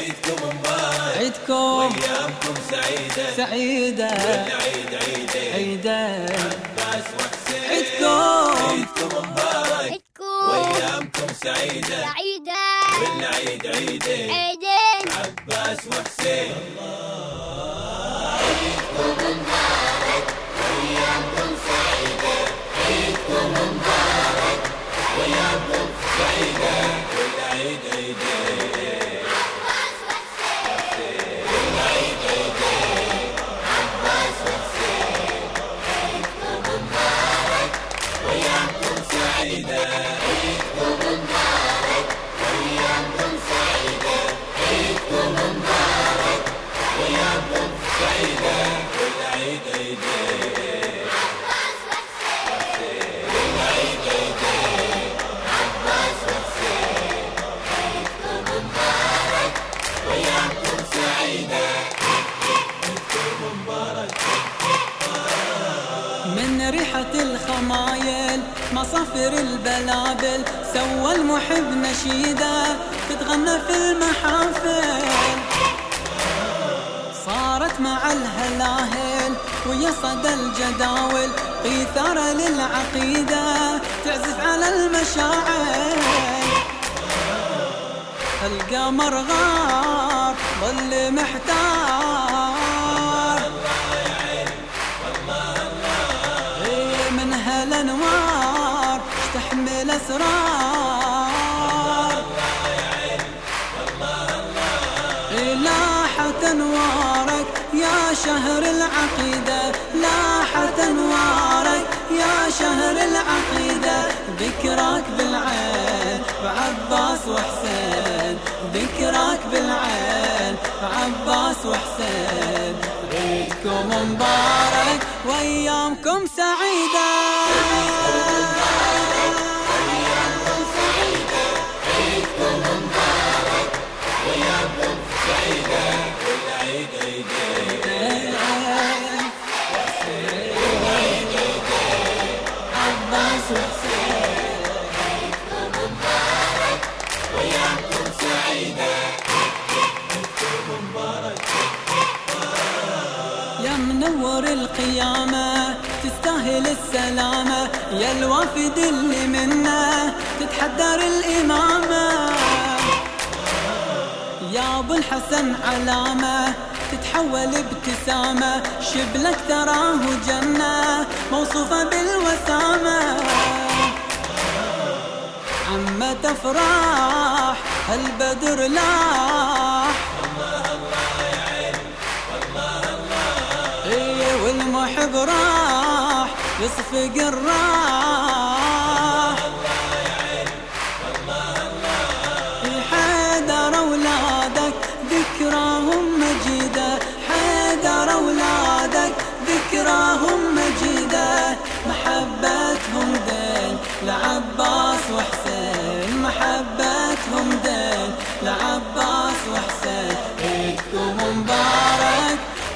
عيدكم مبارك عيدكم. وأيامكم سعيدة. سعيدة. والعيد عيدين عيدين عباس وحسين. عيدكم. عيدكم مبارك عيدكم. وأيامكم سعيدة. سعيدة. والعيد عيدين عيدين عباس وحسين. والعيد مصافر البلابل سوى المحب نشيدة تتغنى في المحافل. صارت مع الهلاهل ويا صدى الجداول قيثارة للعقيدة تعزف على المشاعر القمر غار ظل محتار. إيه من هالانوار إيه لاحت انوارك يا شهر العقيدة لاحت انوارك يا شهر العقيدة. ذكراك بالعين بعباس وحسين ذكراك بالعين بعباس وحسين. عيدكم مبارك وأيامكم سعيدة. منور القيامة تستاهل السلامة. يا الوافد اللي منا تتحدر الإمامة. يا أبو الحسن علامة تتحول ابتسامة. شبلك تراه جنة موصوفة بالوسامة. عمة افراح البدر لاح يصفق الراح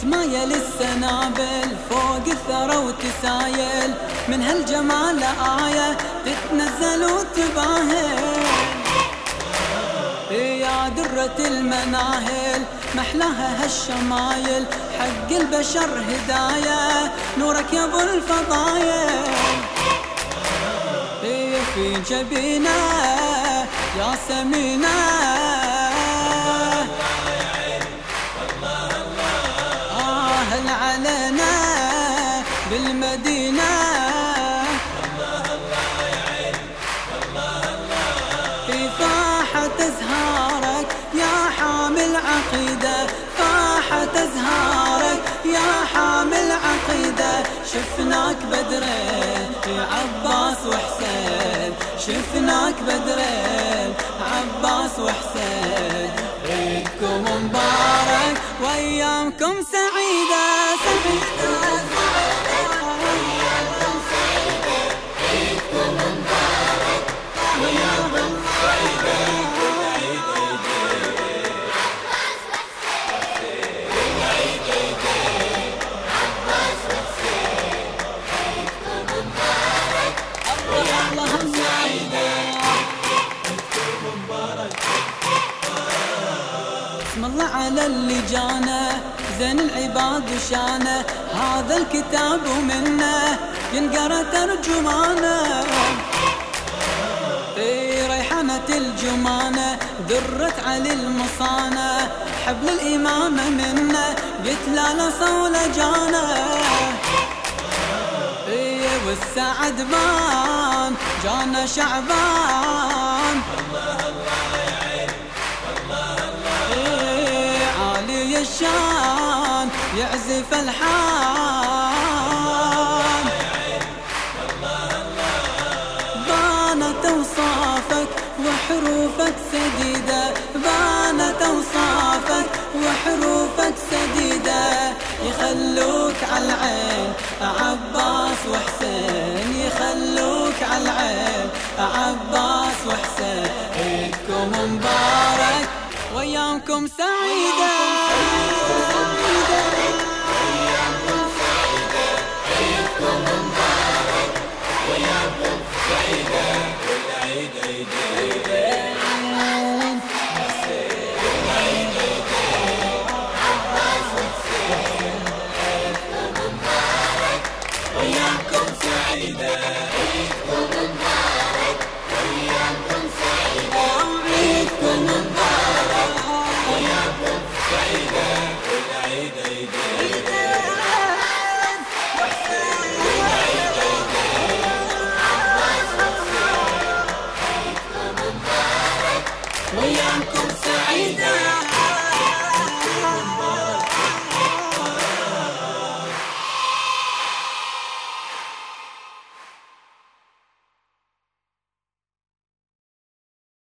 تتمايل السنابل فوق الثرى وتسايل. من هالجمال آية تتنزل وتباهل. يا درة المناهل محلاها هالشمايل. حق البشر هداية نورك يا أبو الفضايل. في جبينة يا سمينة. فاحة أزهارك يا حامل عقيدة. شفناك بدرين يا عباس وحسين. شفناك بدرين عباس وحسين. عيدكم مبارك وأيامكم سعيدة على اللي جانا زين العباد وشانه هذا الكتاب ومنه ينقرأ ترجمانه اي ريحانة الجمانة درت على المصانة حبل الإمامة منه يتلالى صولجانه اي والسعد بان جانا شعبان. إيه، الشان يعزف الحان. سعيدة.